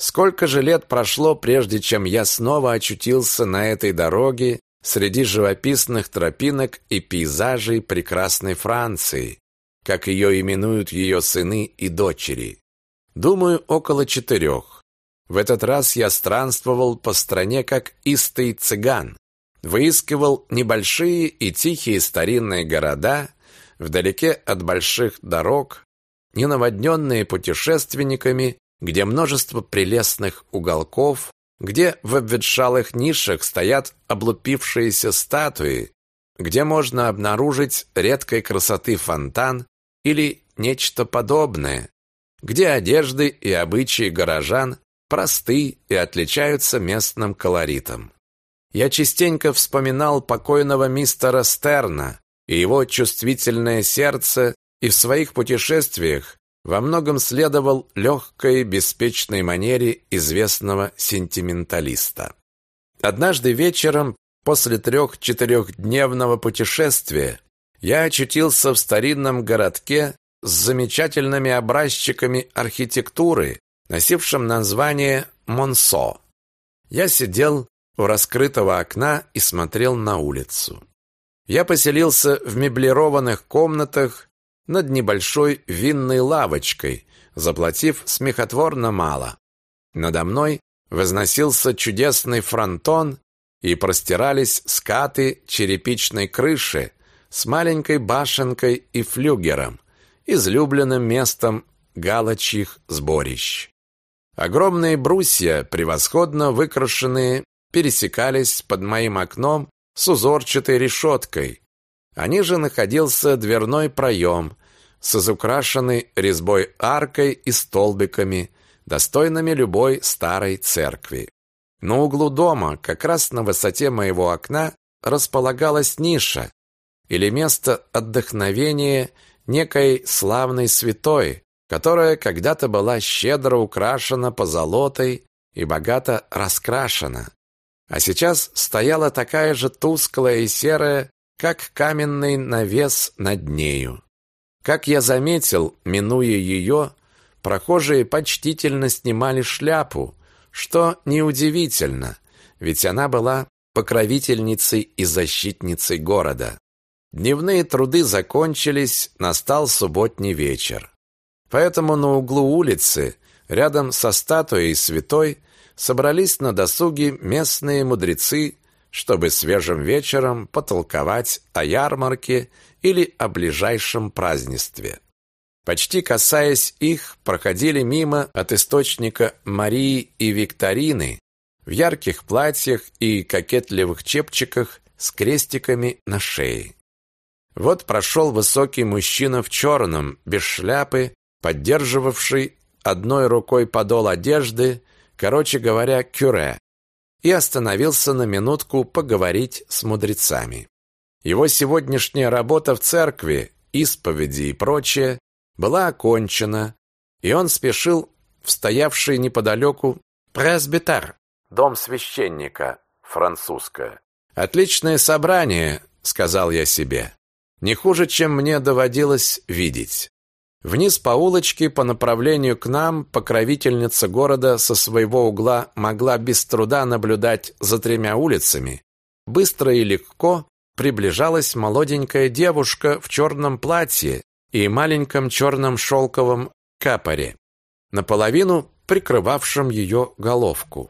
Сколько же лет прошло, прежде чем я снова очутился на этой дороге среди живописных тропинок и пейзажей прекрасной Франции, как ее именуют ее сыны и дочери. Думаю, около четырех. В этот раз я странствовал по стране как истый цыган, выискивал небольшие и тихие старинные города вдалеке от больших дорог, не наводненные путешественниками, где множество прелестных уголков, где в обветшалых нишах стоят облупившиеся статуи, где можно обнаружить редкой красоты фонтан или нечто подобное, где одежды и обычаи горожан просты и отличаются местным колоритом. Я частенько вспоминал покойного мистера Стерна и его чувствительное сердце, и в своих путешествиях во многом следовал легкой, беспечной манере известного сентименталиста. Однажды вечером, после трех-четырехдневного путешествия, я очутился в старинном городке с замечательными образчиками архитектуры, носившим название Монсо. Я сидел у раскрытого окна и смотрел на улицу. Я поселился в меблированных комнатах над небольшой винной лавочкой, заплатив смехотворно мало. Надо мной возносился чудесный фронтон и простирались скаты черепичной крыши с маленькой башенкой и флюгером, излюбленным местом галочьих сборищ. Огромные брусья, превосходно выкрашенные, пересекались под моим окном с узорчатой решеткой. Они же находился дверной проем, с изукрашенной резьбой аркой и столбиками, достойными любой старой церкви. На углу дома, как раз на высоте моего окна, располагалась ниша или место отдохновения некой славной святой, которая когда-то была щедро украшена позолотой и богато раскрашена, а сейчас стояла такая же тусклая и серая, как каменный навес над нею. Как я заметил, минуя ее, прохожие почтительно снимали шляпу, что неудивительно, ведь она была покровительницей и защитницей города. Дневные труды закончились, настал субботний вечер. Поэтому на углу улицы, рядом со статуей святой, собрались на досуге местные мудрецы, чтобы свежим вечером потолковать о ярмарке или о ближайшем празднестве. Почти касаясь их, проходили мимо от источника Марии и Викторины в ярких платьях и кокетливых чепчиках с крестиками на шее. Вот прошел высокий мужчина в черном, без шляпы, поддерживавший одной рукой подол одежды, короче говоря, кюре, и остановился на минутку поговорить с мудрецами. Его сегодняшняя работа в церкви, исповеди и прочее была окончена, и он спешил в стоявший неподалеку пресбитер, дом священника, французское. «Отличное собрание», — сказал я себе. «Не хуже, чем мне доводилось видеть». Вниз по улочке по направлению к нам покровительница города со своего угла могла без труда наблюдать за тремя улицами. Быстро и легко приближалась молоденькая девушка в черном платье и маленьком черном шелковом капоре, наполовину прикрывавшем ее головку.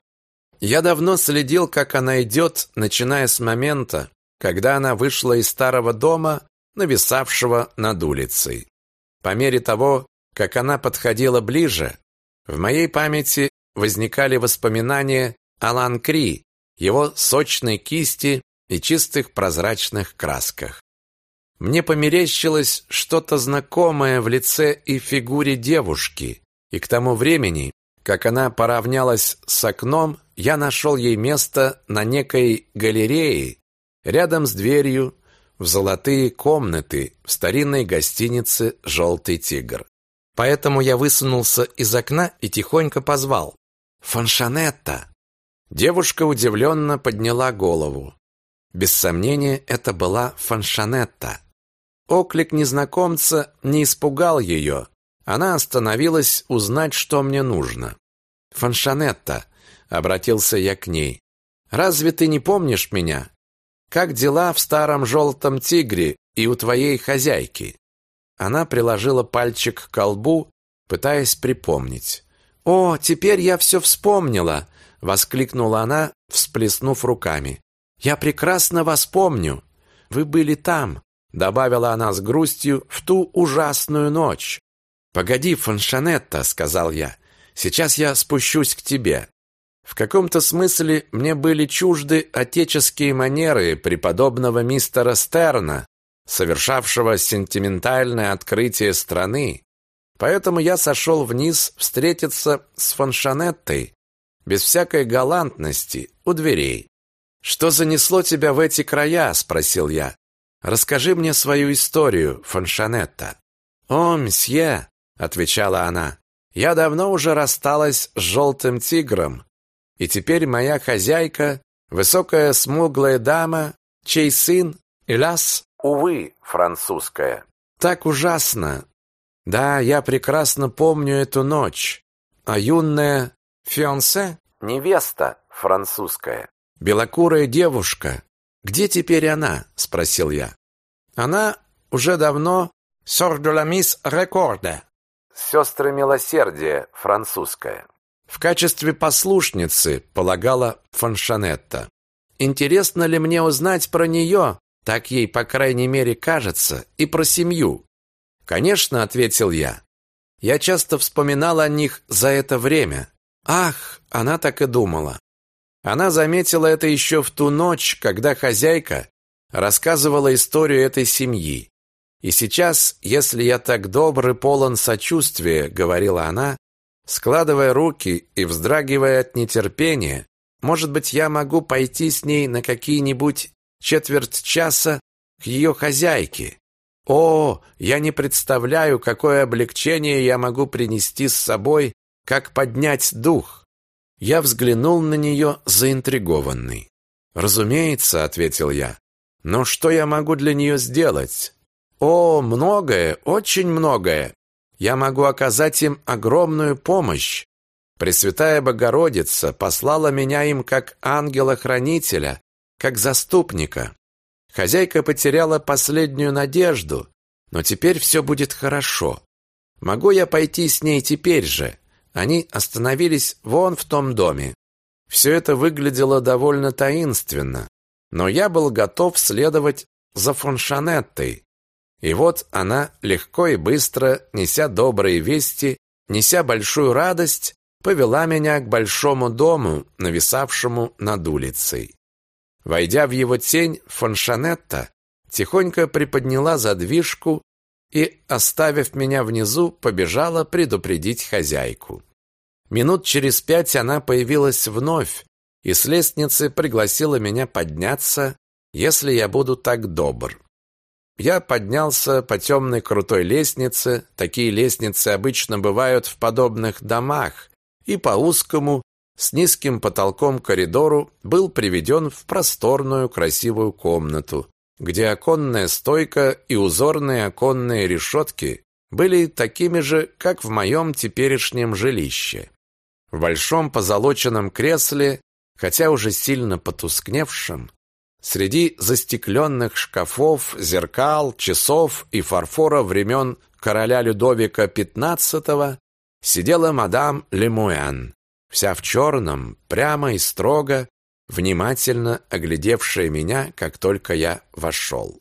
Я давно следил, как она идет, начиная с момента, когда она вышла из старого дома, нависавшего над улицей. По мере того, как она подходила ближе, в моей памяти возникали воспоминания о Ланкри, его сочной кисти и чистых прозрачных красках. Мне померещилось что-то знакомое в лице и фигуре девушки, и к тому времени, как она поравнялась с окном, я нашел ей место на некой галерее, рядом с дверью в золотые комнаты в старинной гостинице «Желтый тигр». Поэтому я высунулся из окна и тихонько позвал «Фаншанетта!». Девушка удивленно подняла голову. Без сомнения, это была Фаншанетта. Оклик незнакомца не испугал ее. Она остановилась узнать, что мне нужно. Фаншанетта, обратился я к ней. Разве ты не помнишь меня? Как дела в старом желтом тигре и у твоей хозяйки? Она приложила пальчик к колбу, пытаясь припомнить. О, теперь я все вспомнила, воскликнула она, всплеснув руками. Я прекрасно вас помню. Вы были там, добавила она с грустью, в ту ужасную ночь. Погоди, Фаншанетта, сказал я. Сейчас я спущусь к тебе. В каком-то смысле мне были чужды отеческие манеры преподобного мистера Стерна, совершавшего сентиментальное открытие страны. Поэтому я сошел вниз встретиться с Фаншанеттой, без всякой галантности, у дверей. «Что занесло тебя в эти края?» – спросил я. «Расскажи мне свою историю, Фаншанетта». «О, мсье», – отвечала она, – «я давно уже рассталась с желтым тигром, и теперь моя хозяйка, высокая смуглая дама, чей сын, Иляс, увы, французская. Так ужасно. Да, я прекрасно помню эту ночь. А юная фиансе, невеста французская, белокурая девушка. Где теперь она? спросил я. Она уже давно сор de la мисс Рекорде. Сестры милосердия французская. В качестве послушницы полагала Фаншанетта. Интересно ли мне узнать про нее, так ей, по крайней мере, кажется, и про семью? Конечно, ответил я. Я часто вспоминал о них за это время. Ах, она так и думала. Она заметила это еще в ту ночь, когда хозяйка рассказывала историю этой семьи. И сейчас, если я так добр и полон сочувствия, говорила она, Складывая руки и вздрагивая от нетерпения, может быть, я могу пойти с ней на какие-нибудь четверть часа к ее хозяйке. О, я не представляю, какое облегчение я могу принести с собой, как поднять дух. Я взглянул на нее заинтригованный. «Разумеется», — ответил я. «Но что я могу для нее сделать?» «О, многое, очень многое я могу оказать им огромную помощь. Пресвятая Богородица послала меня им как ангела-хранителя, как заступника. Хозяйка потеряла последнюю надежду, но теперь все будет хорошо. Могу я пойти с ней теперь же? Они остановились вон в том доме. Все это выглядело довольно таинственно, но я был готов следовать за Фоншанеттой, и вот она легко и быстро, неся добрые вести, неся большую радость, повела меня к большому дому, нависавшему над улицей. Войдя в его тень, Фоншанетта тихонько приподняла задвижку и, оставив меня внизу, побежала предупредить хозяйку. Минут через пять она появилась вновь и с лестницы пригласила меня подняться, если я буду так добр. Я поднялся по темной крутой лестнице, такие лестницы обычно бывают в подобных домах, и по узкому, с низким потолком коридору был приведен в просторную красивую комнату, где оконная стойка и узорные оконные решетки были такими же, как в моем теперешнем жилище. В большом позолоченном кресле, хотя уже сильно потускневшем, Среди застекленных шкафов, зеркал, часов и фарфора времен короля Людовика XV сидела мадам Лемуэн, вся в черном, прямо и строго, внимательно оглядевшая меня, как только я вошел.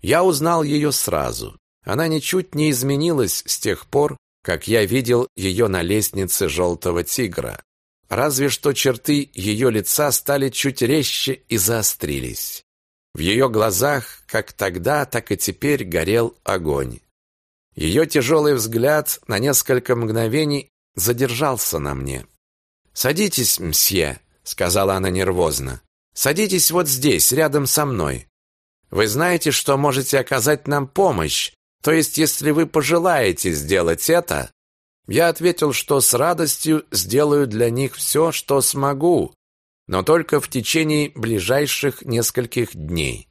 Я узнал ее сразу. Она ничуть не изменилась с тех пор, как я видел ее на лестнице желтого тигра. Разве что черты ее лица стали чуть резче и заострились. В ее глазах, как тогда, так и теперь горел огонь. Ее тяжелый взгляд на несколько мгновений задержался на мне. «Садитесь, мсье», — сказала она нервозно. «Садитесь вот здесь, рядом со мной. Вы знаете, что можете оказать нам помощь, то есть если вы пожелаете сделать это, я ответил, что с радостью сделаю для них все, что смогу, но только в течение ближайших нескольких дней.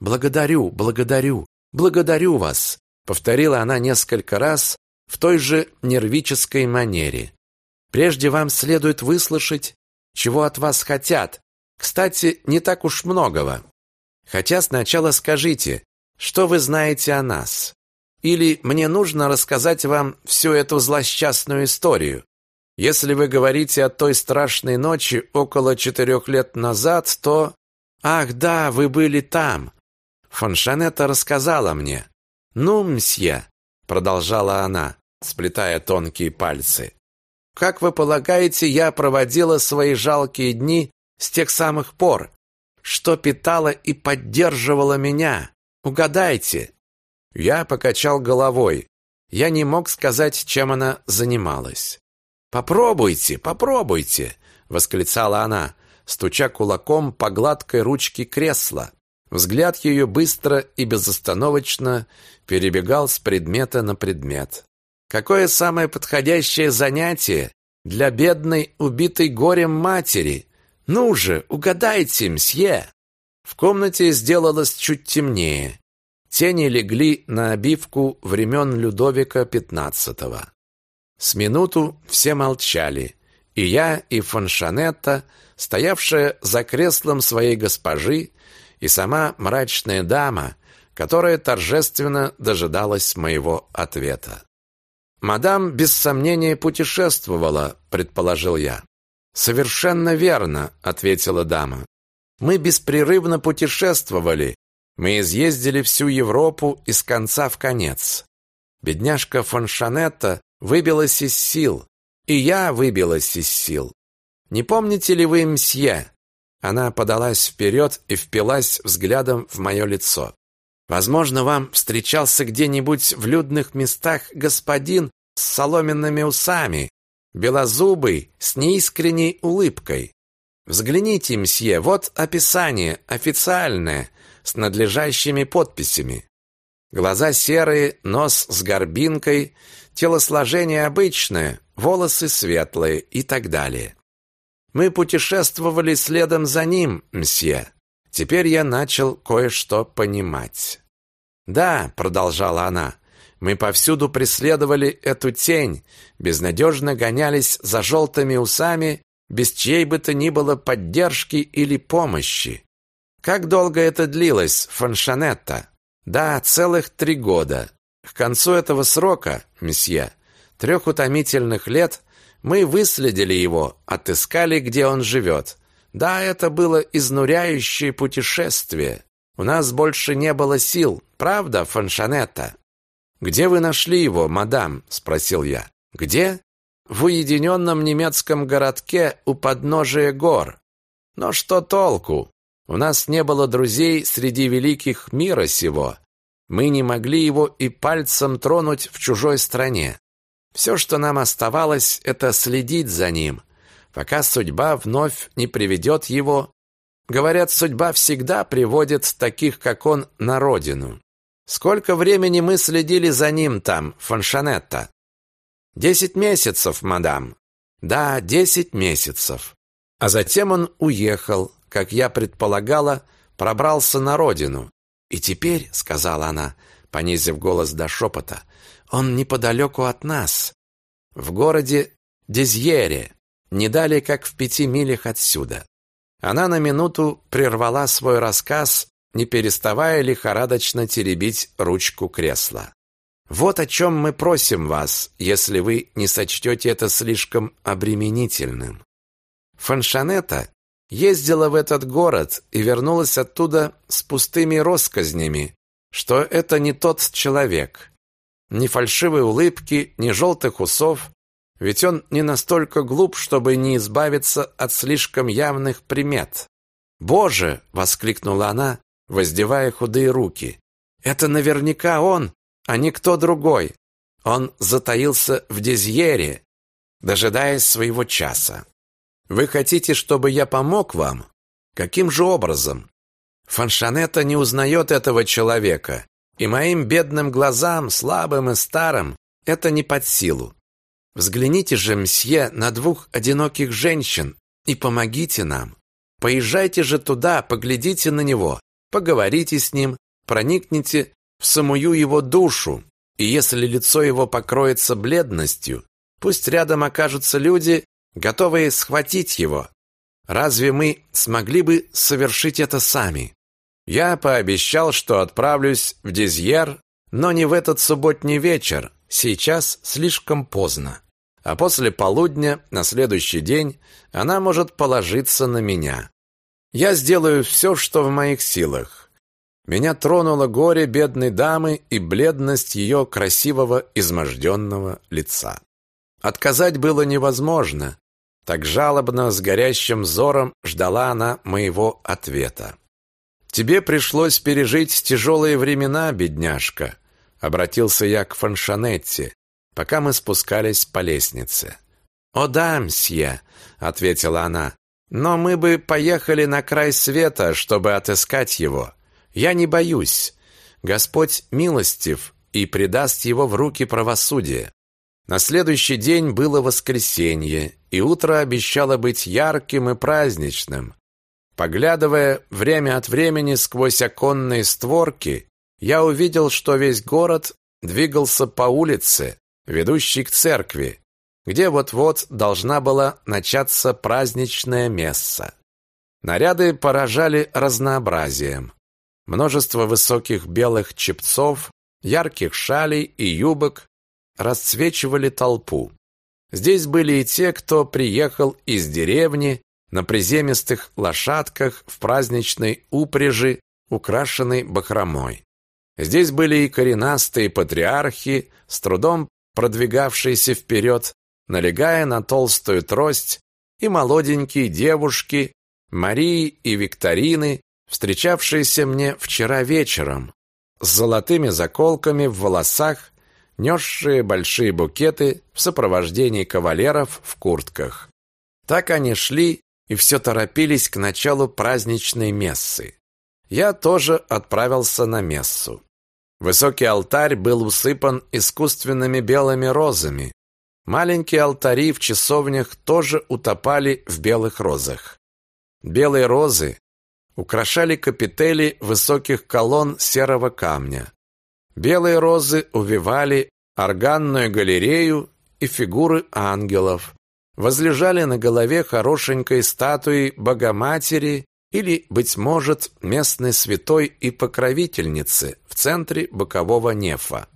Благодарю, благодарю, благодарю вас, повторила она несколько раз в той же нервической манере. Прежде вам следует выслушать, чего от вас хотят. Кстати, не так уж многого. Хотя сначала скажите, что вы знаете о нас? Или мне нужно рассказать вам всю эту злосчастную историю? Если вы говорите о той страшной ночи около четырех лет назад, то... Ах, да, вы были там. Фоншанета рассказала мне. Ну, мсье, продолжала она, сплетая тонкие пальцы. Как вы полагаете, я проводила свои жалкие дни с тех самых пор, что питала и поддерживала меня? Угадайте. Я покачал головой. Я не мог сказать, чем она занималась. Попробуйте, попробуйте, восклицала она, стуча кулаком по гладкой ручке кресла. Взгляд ее быстро и безостановочно перебегал с предмета на предмет. Какое самое подходящее занятие для бедной, убитой горем матери? Ну же, угадайте, мсье. В комнате сделалось чуть темнее. Тени легли на обивку времен Людовика XV. С минуту все молчали, и я, и Фоншанетта, стоявшая за креслом своей госпожи, и сама мрачная дама, которая торжественно дожидалась моего ответа. «Мадам, без сомнения, путешествовала», — предположил я. «Совершенно верно», — ответила дама. «Мы беспрерывно путешествовали. Мы изъездили всю Европу из конца в конец. Бедняжка фон Шанетта выбилась из сил, и я выбилась из сил. Не помните ли вы, мсье, она подалась вперед и впилась взглядом в мое лицо. Возможно, вам встречался где-нибудь в людных местах господин с соломенными усами, белозубый, с неискренней улыбкой. Взгляните, мсье, вот описание, официальное, с надлежащими подписями. Глаза серые, нос с горбинкой, телосложение обычное, волосы светлые и так далее. Мы путешествовали следом за ним, мсье. Теперь я начал кое-что понимать. Да, продолжала она. Мы повсюду преследовали эту тень, безнадежно гонялись за желтыми усами, без чьей бы то ни было поддержки или помощи. Как долго это длилось, Фаншанетта? Да, целых три года. К концу этого срока, месье, трех утомительных лет, мы выследили его, отыскали, где он живет. Да, это было изнуряющее путешествие. У нас больше не было сил, правда, Фаншанетта? Где вы нашли его, мадам? спросил я. Где? В уединенном немецком городке у подножия гор. Но что толку? У нас не было друзей среди великих мира сего. Мы не могли его и пальцем тронуть в чужой стране. Все, что нам оставалось, это следить за ним, пока судьба вновь не приведет его. Говорят, судьба всегда приводит таких, как он, на родину. Сколько времени мы следили за ним там, Фоншанетта? Десять месяцев, мадам. Да, десять месяцев. А затем он уехал, как я предполагала, пробрался на родину. И теперь, сказала она, понизив голос до шепота, он неподалеку от нас, в городе Дезьере, не далее как в пяти милях отсюда. Она на минуту прервала свой рассказ, не переставая лихорадочно теребить ручку кресла. Вот о чем мы просим вас, если вы не сочтете это слишком обременительным. Фаншанета ездила в этот город и вернулась оттуда с пустыми россказнями, что это не тот человек. Ни фальшивой улыбки, ни желтых усов, ведь он не настолько глуп, чтобы не избавиться от слишком явных примет. «Боже!» — воскликнула она, воздевая худые руки. «Это наверняка он, а не кто другой. Он затаился в Дезьере, дожидаясь своего часа. Вы хотите, чтобы я помог вам? Каким же образом? Фаншанета не узнает этого человека, и моим бедным глазам, слабым и старым, это не под силу. Взгляните же, мсье, на двух одиноких женщин и помогите нам. Поезжайте же туда, поглядите на него, поговорите с ним, проникните в самую его душу, и если лицо его покроется бледностью, Пусть рядом окажутся люди, готовые схватить его. Разве мы смогли бы совершить это сами? Я пообещал, что отправлюсь в Дизьер, но не в этот субботний вечер, сейчас слишком поздно. А после полудня, на следующий день, она может положиться на меня. Я сделаю все, что в моих силах. Меня тронуло горе бедной дамы и бледность ее красивого изможденного лица. Отказать было невозможно. Так жалобно, с горящим взором ждала она моего ответа. «Тебе пришлось пережить тяжелые времена, бедняжка», обратился я к Фаншанетти, пока мы спускались по лестнице. «О да, мсье», — ответила она, «но мы бы поехали на край света, чтобы отыскать его. Я не боюсь. Господь милостив и предаст его в руки правосудия». На следующий день было воскресенье, и утро обещало быть ярким и праздничным. Поглядывая время от времени сквозь оконные створки, я увидел, что весь город двигался по улице, ведущей к церкви, где вот-вот должна была начаться праздничная месса. Наряды поражали разнообразием. Множество высоких белых чепцов, ярких шалей и юбок расцвечивали толпу. Здесь были и те, кто приехал из деревни на приземистых лошадках в праздничной упряжи, украшенной бахромой. Здесь были и коренастые патриархи, с трудом продвигавшиеся вперед, налегая на толстую трость, и молоденькие девушки, Марии и Викторины, встречавшиеся мне вчера вечером, с золотыми заколками в волосах, несшие большие букеты в сопровождении кавалеров в куртках. Так они шли и все торопились к началу праздничной мессы. Я тоже отправился на мессу. Высокий алтарь был усыпан искусственными белыми розами. Маленькие алтари в часовнях тоже утопали в белых розах. Белые розы украшали капители высоких колонн серого камня. Белые розы увивали органную галерею и фигуры ангелов, возлежали на голове хорошенькой статуи Богоматери или, быть может, местной святой и покровительницы в центре бокового нефа.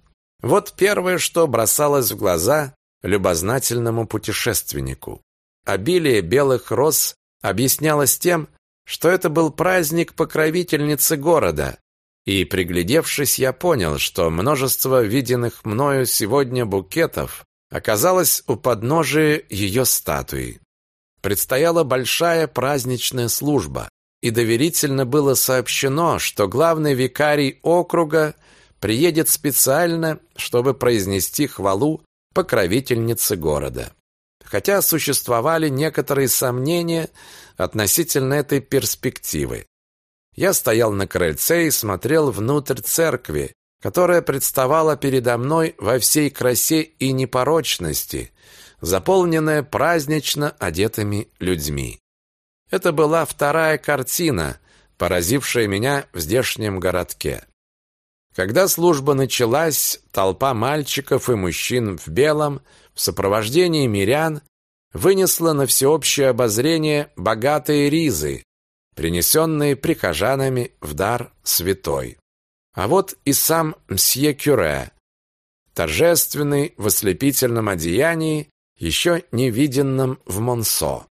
Вот первое, что бросалось в глаза любознательному путешественнику. Обилие белых роз объяснялось тем, что это был праздник покровительницы города, и, приглядевшись, я понял, что множество виденных мною сегодня букетов оказалось у подножия ее статуи. Предстояла большая праздничная служба, и доверительно было сообщено, что главный викарий округа приедет специально, чтобы произнести хвалу покровительнице города. Хотя существовали некоторые сомнения относительно этой перспективы. Я стоял на крыльце и смотрел внутрь церкви, которая представала передо мной во всей красе и непорочности, заполненная празднично одетыми людьми. Это была вторая картина, поразившая меня в здешнем городке. Когда служба началась, толпа мальчиков и мужчин в белом в сопровождении мирян вынесла на всеобщее обозрение богатые ризы, принесенные прихожанами в дар святой. А вот и сам мсье Кюре, торжественный в ослепительном одеянии, еще не виденном в Монсо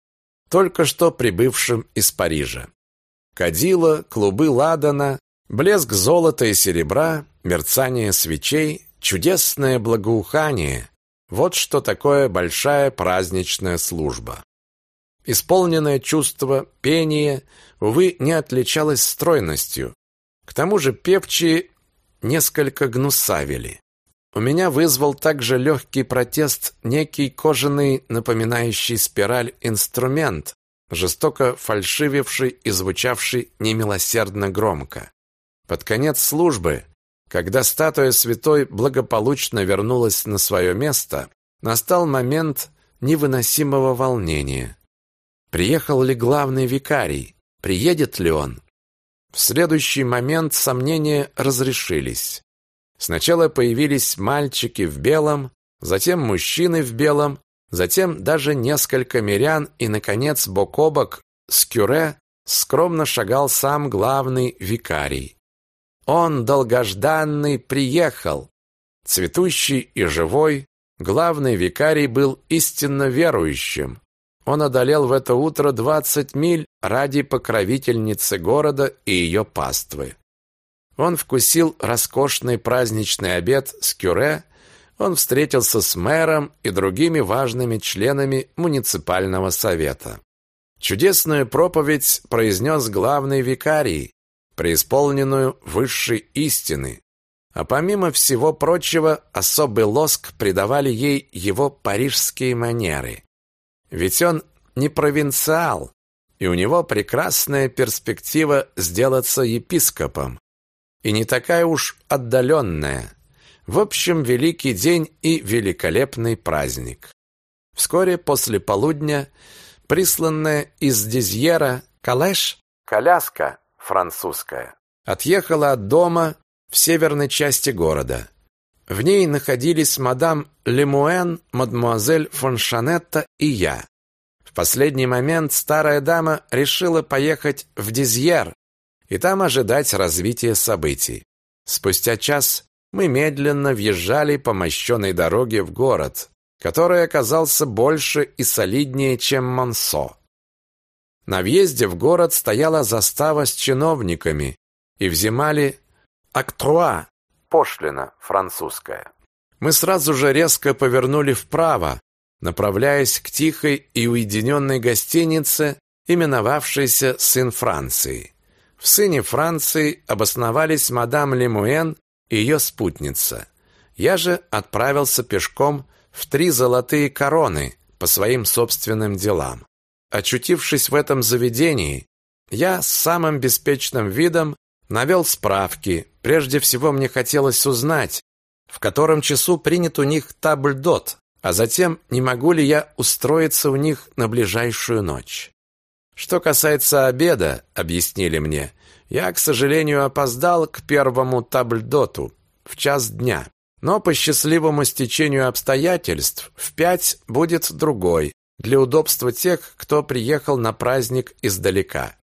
только что прибывшим из Парижа. Кадила, клубы ладана, блеск золота и серебра, мерцание свечей, чудесное благоухание – вот что такое большая праздничная служба. Исполненное чувство пения, увы, не отличалось стройностью. К тому же певчие несколько гнусавили. У меня вызвал также легкий протест некий кожаный, напоминающий спираль инструмент, жестоко фальшививший и звучавший немилосердно громко. Под конец службы, когда статуя святой благополучно вернулась на свое место, настал момент невыносимого волнения. Приехал ли главный викарий? Приедет ли он? В следующий момент сомнения разрешились. Сначала появились мальчики в белом, затем мужчины в белом, затем даже несколько мирян и, наконец, бок о бок с кюре скромно шагал сам главный викарий. Он, долгожданный, приехал. Цветущий и живой, главный викарий был истинно верующим. Он одолел в это утро двадцать миль ради покровительницы города и ее паствы. Он вкусил роскошный праздничный обед с кюре, он встретился с мэром и другими важными членами муниципального совета. Чудесную проповедь произнес главный викарий, преисполненную высшей истины. А помимо всего прочего, особый лоск придавали ей его парижские манеры. Ведь он не провинциал, и у него прекрасная перспектива сделаться епископом и не такая уж отдаленная. В общем, великий день и великолепный праздник. Вскоре после полудня присланная из Дизьера калеш, коляска французская, отъехала от дома в северной части города. В ней находились мадам Лемуэн, мадемуазель Фоншанетта и я. В последний момент старая дама решила поехать в Дизьер, и там ожидать развития событий. Спустя час мы медленно въезжали по мощенной дороге в город, который оказался больше и солиднее, чем Монсо. На въезде в город стояла застава с чиновниками и взимали «актруа» – пошлина французская. Мы сразу же резко повернули вправо, направляясь к тихой и уединенной гостинице, именовавшейся «Сын Франции». В сыне Франции обосновались мадам Лемуэн и ее спутница. Я же отправился пешком в три золотые короны по своим собственным делам. Очутившись в этом заведении, я с самым беспечным видом навел справки. Прежде всего мне хотелось узнать, в котором часу принят у них табльдот, а затем не могу ли я устроиться у них на ближайшую ночь. Что касается обеда, объяснили мне, я, к сожалению, опоздал к первому табльдоту в час дня. Но по счастливому стечению обстоятельств в пять будет другой, для удобства тех, кто приехал на праздник издалека.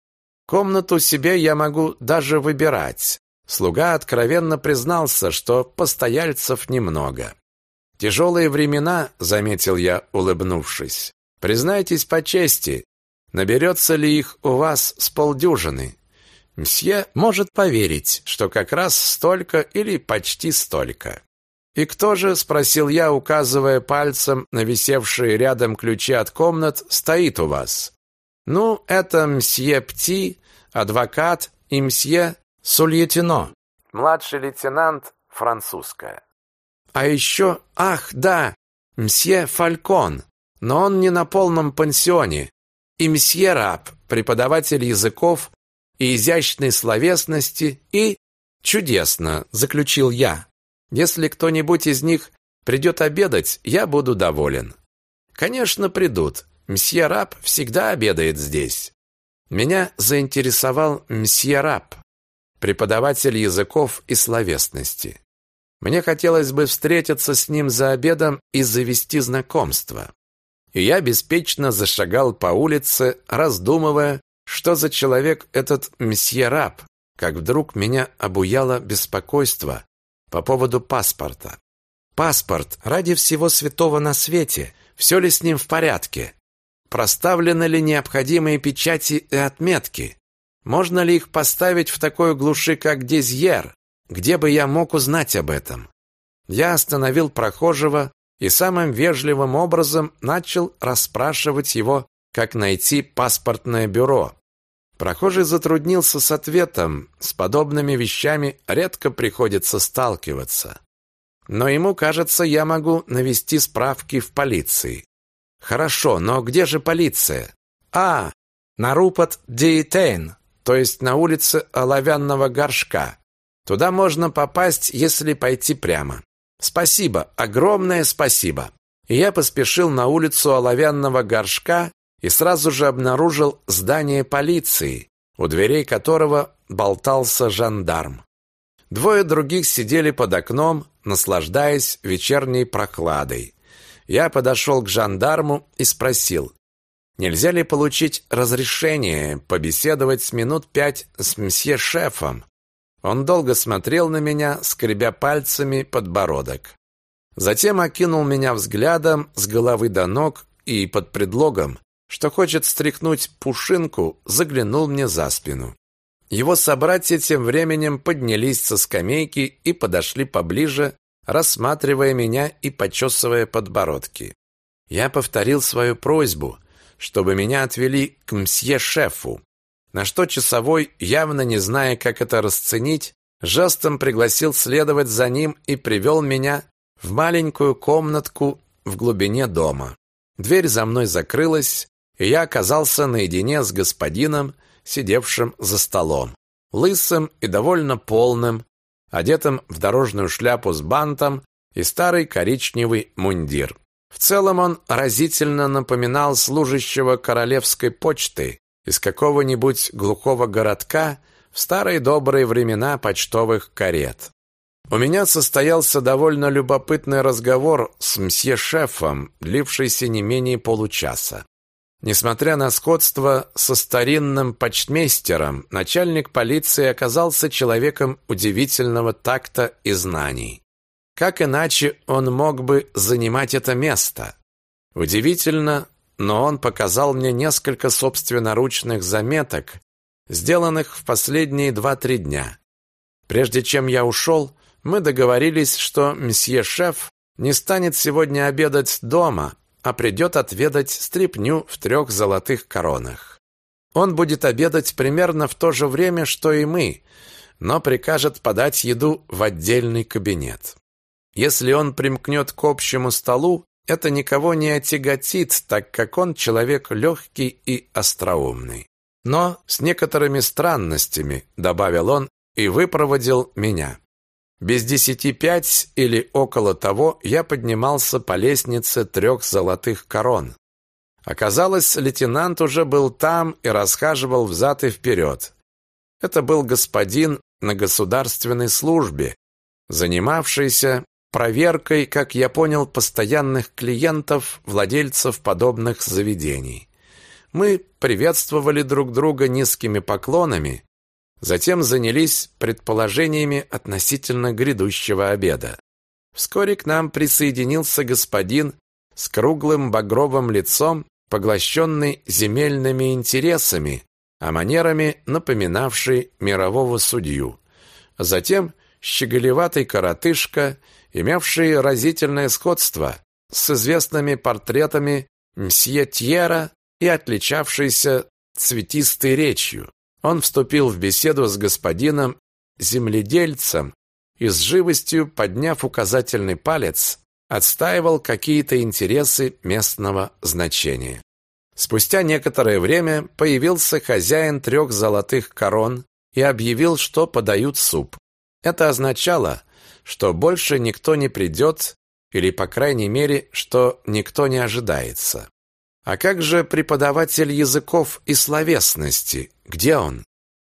Комнату себе я могу даже выбирать. Слуга откровенно признался, что постояльцев немного. Тяжелые времена, заметил я, улыбнувшись. Признайтесь по чести, Наберется ли их у вас с полдюжины? Мсье может поверить, что как раз столько или почти столько. «И кто же?» – спросил я, указывая пальцем на висевшие рядом ключи от комнат, – «стоит у вас?» «Ну, это мсье Пти, адвокат, и мсье Сульетино». Младший лейтенант, французская. «А еще, ах, да, мсье Фалькон, но он не на полном пансионе, и мсье Раб, преподаватель языков и изящной словесности, и чудесно, заключил я. Если кто-нибудь из них придет обедать, я буду доволен. Конечно, придут. Мсье Раб всегда обедает здесь. Меня заинтересовал мсье Раб, преподаватель языков и словесности. Мне хотелось бы встретиться с ним за обедом и завести знакомство и я беспечно зашагал по улице, раздумывая, что за человек этот месье Раб, как вдруг меня обуяло беспокойство по поводу паспорта. Паспорт ради всего святого на свете, все ли с ним в порядке? Проставлены ли необходимые печати и отметки? Можно ли их поставить в такой глуши, как Дезьер? Где бы я мог узнать об этом? Я остановил прохожего, и самым вежливым образом начал расспрашивать его, как найти паспортное бюро. Прохожий затруднился с ответом, с подобными вещами редко приходится сталкиваться. Но ему кажется, я могу навести справки в полиции. Хорошо, но где же полиция? А, на Рупот Дейтейн, то есть на улице Оловянного горшка. Туда можно попасть, если пойти прямо. Спасибо, огромное спасибо. Я поспешил на улицу Оловянного горшка и сразу же обнаружил здание полиции, у дверей которого болтался жандарм. Двое других сидели под окном, наслаждаясь вечерней прохладой. Я подошел к жандарму и спросил, нельзя ли получить разрешение побеседовать минут пять с мсье шефом. Он долго смотрел на меня, скребя пальцами подбородок. Затем окинул меня взглядом с головы до ног и под предлогом, что хочет стряхнуть пушинку, заглянул мне за спину. Его собратья тем временем поднялись со скамейки и подошли поближе, рассматривая меня и почесывая подбородки. Я повторил свою просьбу, чтобы меня отвели к мсье-шефу, на что часовой, явно не зная, как это расценить, жестом пригласил следовать за ним и привел меня в маленькую комнатку в глубине дома. Дверь за мной закрылась, и я оказался наедине с господином, сидевшим за столом, лысым и довольно полным, одетым в дорожную шляпу с бантом и старый коричневый мундир. В целом он разительно напоминал служащего королевской почты из какого-нибудь глухого городка в старые добрые времена почтовых карет. У меня состоялся довольно любопытный разговор с мсье-шефом, длившийся не менее получаса. Несмотря на сходство со старинным почтмейстером, начальник полиции оказался человеком удивительного такта и знаний. Как иначе он мог бы занимать это место? Удивительно, но он показал мне несколько собственноручных заметок, сделанных в последние два-три дня. Прежде чем я ушел, мы договорились, что мсье шеф не станет сегодня обедать дома, а придет отведать стряпню в трех золотых коронах. Он будет обедать примерно в то же время, что и мы, но прикажет подать еду в отдельный кабинет. Если он примкнет к общему столу, это никого не отяготит, так как он человек легкий и остроумный. Но с некоторыми странностями, добавил он и выпроводил меня. Без десяти пять или около того я поднимался по лестнице трех золотых корон. Оказалось, лейтенант уже был там и расхаживал взад и вперед. Это был господин на государственной службе, занимавшийся проверкой, как я понял, постоянных клиентов, владельцев подобных заведений. Мы приветствовали друг друга низкими поклонами, Затем занялись предположениями относительно грядущего обеда. Вскоре к нам присоединился господин с круглым багровым лицом, поглощенный земельными интересами, а манерами напоминавший мирового судью. Затем щеголеватый коротышка, имевший разительное сходство с известными портретами мсье Тьера и отличавшийся цветистой речью. Он вступил в беседу с господином земледельцем и с живостью, подняв указательный палец, отстаивал какие-то интересы местного значения. Спустя некоторое время появился хозяин трех золотых корон и объявил, что подают суп. Это означало, что больше никто не придет, или, по крайней мере, что никто не ожидается. А как же преподаватель языков и словесности? Где он?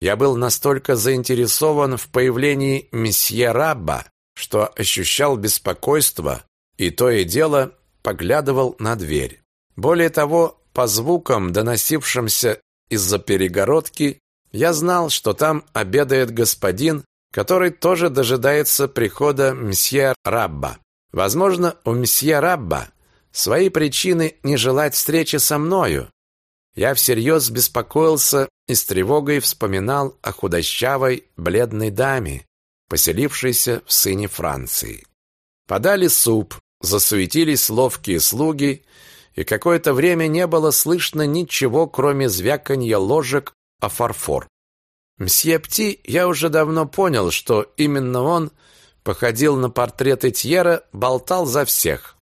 Я был настолько заинтересован в появлении месье Рабба, что ощущал беспокойство и то и дело поглядывал на дверь. Более того, по звукам, доносившимся из-за перегородки, я знал, что там обедает господин, который тоже дожидается прихода мсье Рабба. Возможно, у мсье Рабба свои причины не желать встречи со мною. Я всерьез беспокоился и с тревогой вспоминал о худощавой, бледной даме, поселившейся в сыне Франции. Подали суп, засуетились ловкие слуги, и какое-то время не было слышно ничего, кроме звяканья ложек о фарфор. Мсье Пти, я уже давно понял, что именно он походил на портрет Этьера, болтал за всех.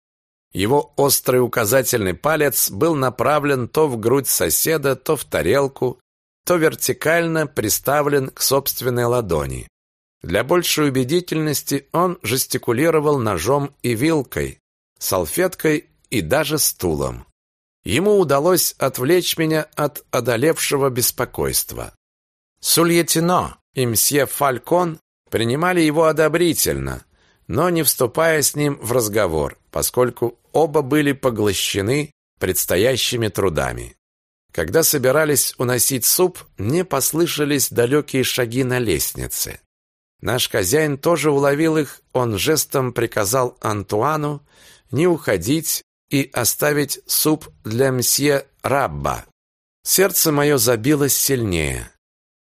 Его острый указательный палец был направлен то в грудь соседа, то в тарелку, то вертикально приставлен к собственной ладони. Для большей убедительности он жестикулировал ножом и вилкой, салфеткой и даже стулом. Ему удалось отвлечь меня от одолевшего беспокойства. Сульетино и мсье Фалькон принимали его одобрительно, но не вступая с ним в разговор, поскольку оба были поглощены предстоящими трудами. Когда собирались уносить суп, мне послышались далекие шаги на лестнице. Наш хозяин тоже уловил их, он жестом приказал Антуану не уходить и оставить суп для мсье Рабба. Сердце мое забилось сильнее.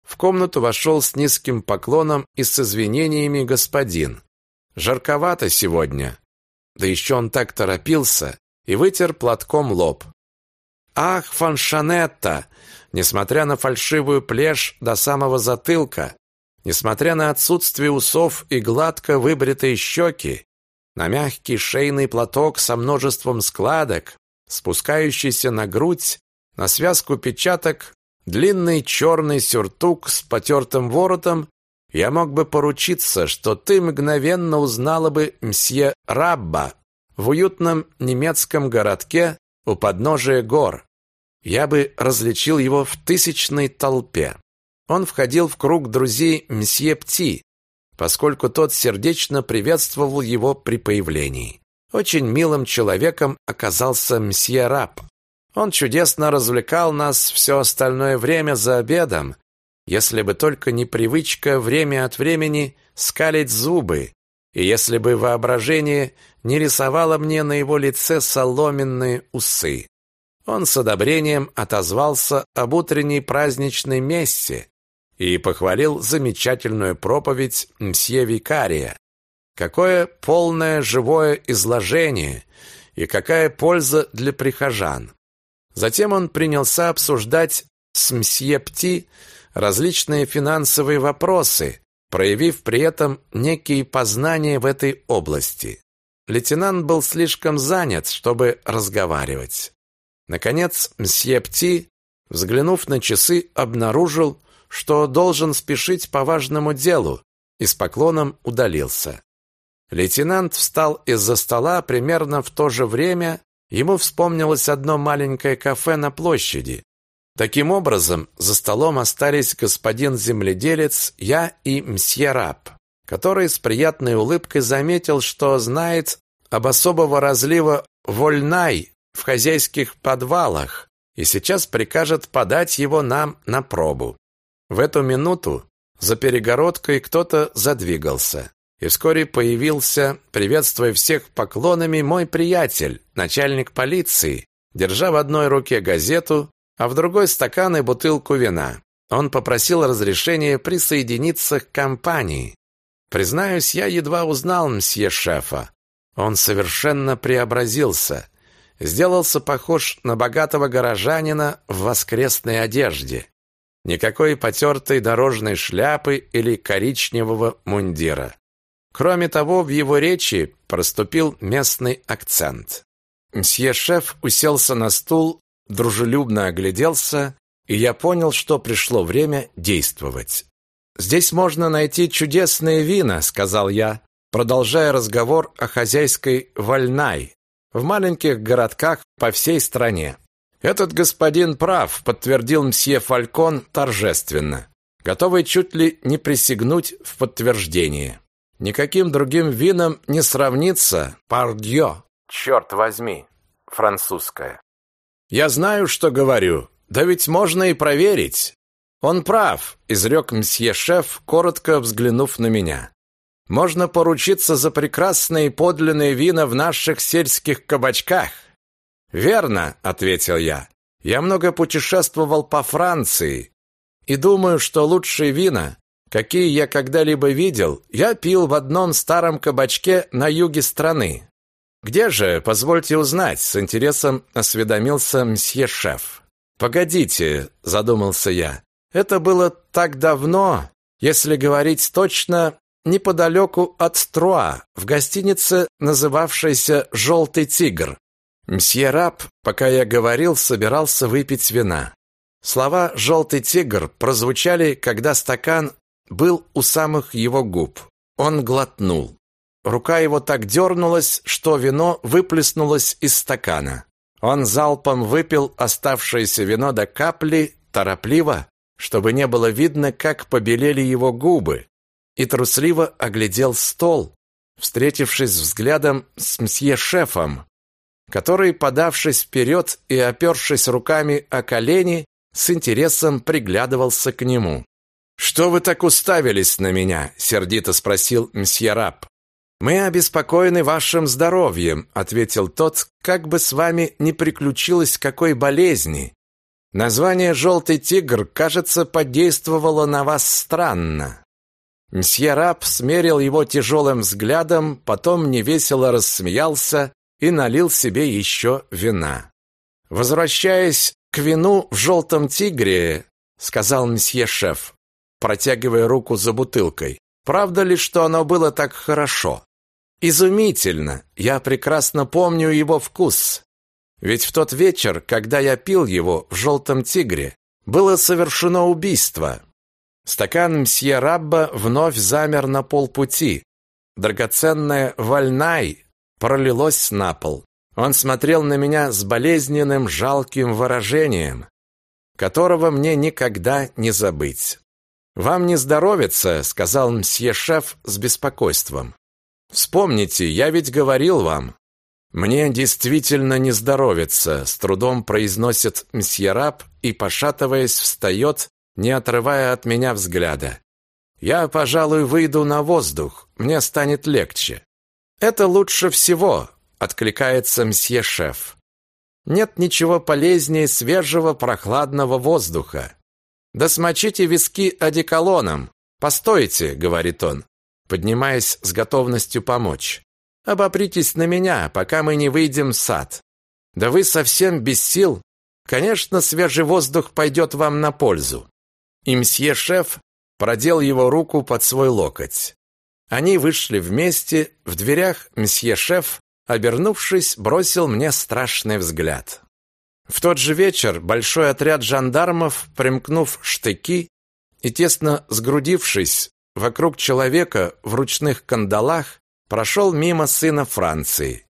В комнату вошел с низким поклоном и с извинениями господин. Жарковато сегодня. Да еще он так торопился и вытер платком лоб. Ах, фаншанетта! Несмотря на фальшивую плешь до самого затылка, несмотря на отсутствие усов и гладко выбритые щеки, на мягкий шейный платок со множеством складок, спускающийся на грудь, на связку печаток, длинный черный сюртук с потертым воротом, я мог бы поручиться, что ты мгновенно узнала бы мсье Рабба в уютном немецком городке у подножия гор. Я бы различил его в тысячной толпе. Он входил в круг друзей мсье Пти, поскольку тот сердечно приветствовал его при появлении. Очень милым человеком оказался мсье Раб. Он чудесно развлекал нас все остальное время за обедом, если бы только не привычка время от времени скалить зубы, и если бы воображение не рисовало мне на его лице соломенные усы. Он с одобрением отозвался об утренней праздничной мессе, и похвалил замечательную проповедь мсье Викария. Какое полное живое изложение и какая польза для прихожан. Затем он принялся обсуждать с мсье Пти различные финансовые вопросы, проявив при этом некие познания в этой области. Лейтенант был слишком занят, чтобы разговаривать. Наконец, мсье Пти, взглянув на часы, обнаружил, что должен спешить по важному делу, и с поклоном удалился. Лейтенант встал из-за стола примерно в то же время, ему вспомнилось одно маленькое кафе на площади. Таким образом, за столом остались господин земледелец, я и мсье Раб, который с приятной улыбкой заметил, что знает об особого разлива вольнай в хозяйских подвалах и сейчас прикажет подать его нам на пробу. В эту минуту за перегородкой кто-то задвигался, и вскоре появился, приветствуя всех поклонами, мой приятель, начальник полиции, держа в одной руке газету, а в другой стакан и бутылку вина. Он попросил разрешения присоединиться к компании. Признаюсь, я едва узнал мсье шефа. Он совершенно преобразился, сделался похож на богатого горожанина в воскресной одежде. Никакой потертой дорожной шляпы или коричневого мундира. Кроме того, в его речи проступил местный акцент. Мсье шеф уселся на стул, дружелюбно огляделся, и я понял, что пришло время действовать. «Здесь можно найти чудесные вина», — сказал я, продолжая разговор о хозяйской вольнай в маленьких городках по всей стране. Этот господин прав, подтвердил мсье Фалькон торжественно, готовый чуть ли не присягнуть в подтверждение. Никаким другим вином не сравнится пардьё. Черт возьми, французское. Я знаю, что говорю. Да ведь можно и проверить. Он прав, изрек мсье шеф, коротко взглянув на меня. Можно поручиться за прекрасные подлинные вина в наших сельских кабачках. «Верно», — ответил я. «Я много путешествовал по Франции и думаю, что лучшие вина, какие я когда-либо видел, я пил в одном старом кабачке на юге страны. Где же, позвольте узнать, с интересом осведомился мсье шеф. Погодите, задумался я. Это было так давно, если говорить точно, неподалеку от Струа, в гостинице, называвшейся «Желтый тигр». Мсье Раб, пока я говорил, собирался выпить вина. Слова «желтый тигр» прозвучали, когда стакан был у самых его губ. Он глотнул. Рука его так дернулась, что вино выплеснулось из стакана. Он залпом выпил оставшееся вино до капли, торопливо, чтобы не было видно, как побелели его губы. и трусливо оглядел стол, встретившись взглядом с мсье-шефом, который, подавшись вперед и опершись руками о колени, с интересом приглядывался к нему. «Что вы так уставились на меня?» – сердито спросил мсье Раб. «Мы обеспокоены вашим здоровьем», – ответил тот, «как бы с вами не приключилось какой болезни. Название «желтый тигр», кажется, подействовало на вас странно». Мсье Раб смерил его тяжелым взглядом, потом невесело рассмеялся и налил себе еще вина. «Возвращаясь к вину в «желтом тигре», — сказал мсье шеф, протягивая руку за бутылкой. «Правда ли, что оно было так хорошо?» «Изумительно! Я прекрасно помню его вкус. Ведь в тот вечер, когда я пил его в «желтом тигре», было совершено убийство. Стакан мсье Рабба вновь замер на полпути. Драгоценная вальнай пролилось на пол. Он смотрел на меня с болезненным жалким выражением, которого мне никогда не забыть. «Вам не здоровится», — сказал мсье шеф с беспокойством. «Вспомните, я ведь говорил вам». «Мне действительно не здоровится», — с трудом произносит мсье раб и, пошатываясь, встает, не отрывая от меня взгляда. «Я, пожалуй, выйду на воздух, мне станет легче». «Это лучше всего», — откликается мсье шеф. «Нет ничего полезнее свежего прохладного воздуха. Да смочите виски одеколоном. Постойте», — говорит он, поднимаясь с готовностью помочь. «Обопритесь на меня, пока мы не выйдем в сад. Да вы совсем без сил. Конечно, свежий воздух пойдет вам на пользу». И мсье шеф продел его руку под свой локоть. Они вышли вместе, в дверях месье-шеф, обернувшись, бросил мне страшный взгляд. В тот же вечер большой отряд жандармов, примкнув штыки и тесно сгрудившись вокруг человека в ручных кандалах, прошел мимо сына Франции.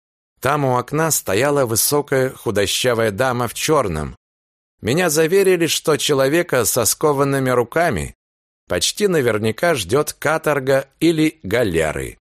Там у окна стояла высокая худощавая дама в черном. Меня заверили, что человека со скованными руками почти наверняка ждет каторга или галеры.